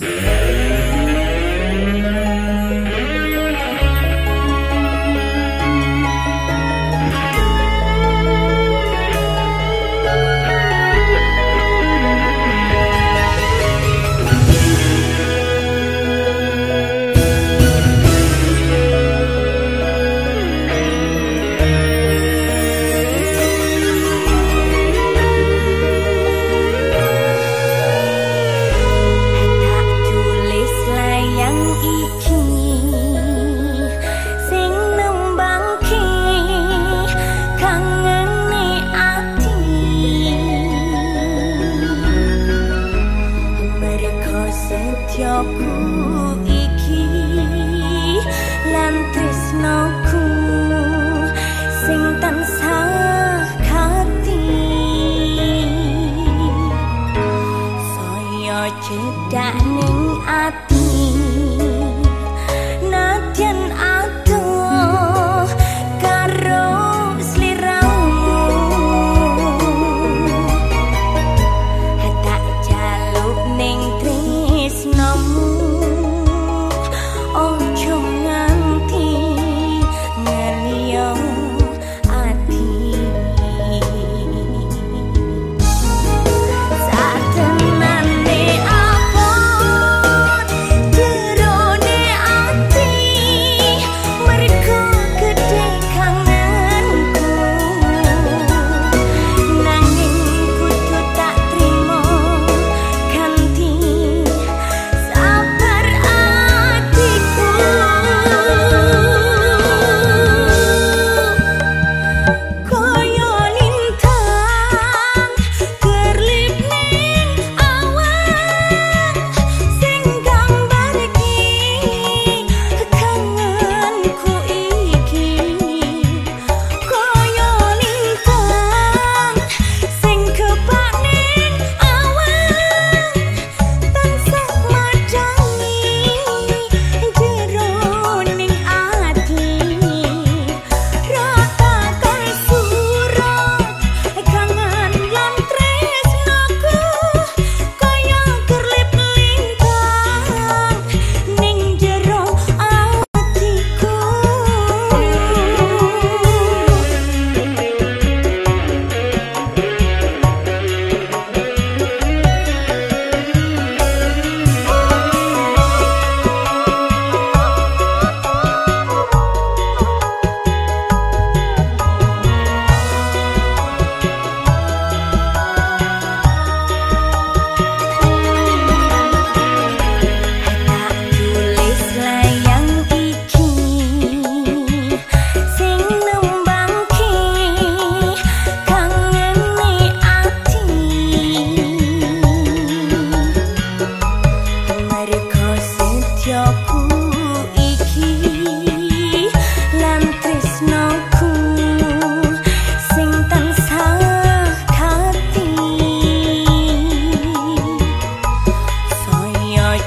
Yeah. sedyaku iki lan tresnaku sing tansah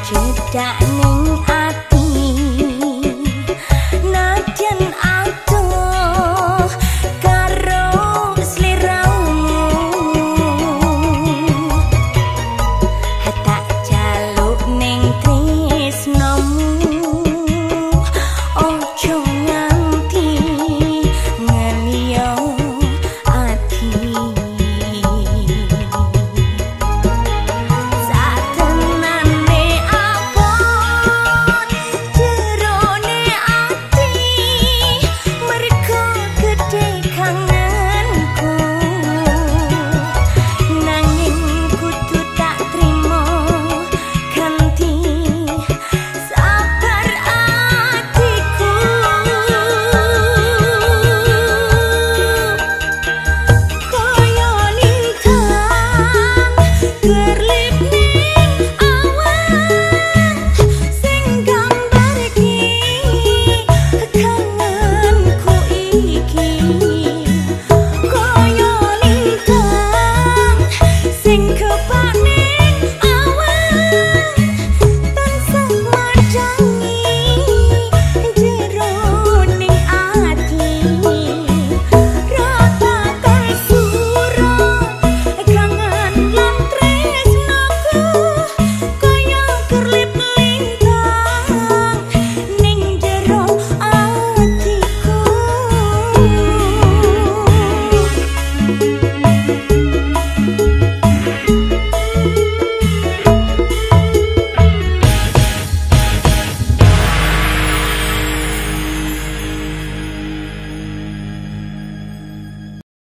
cinta ning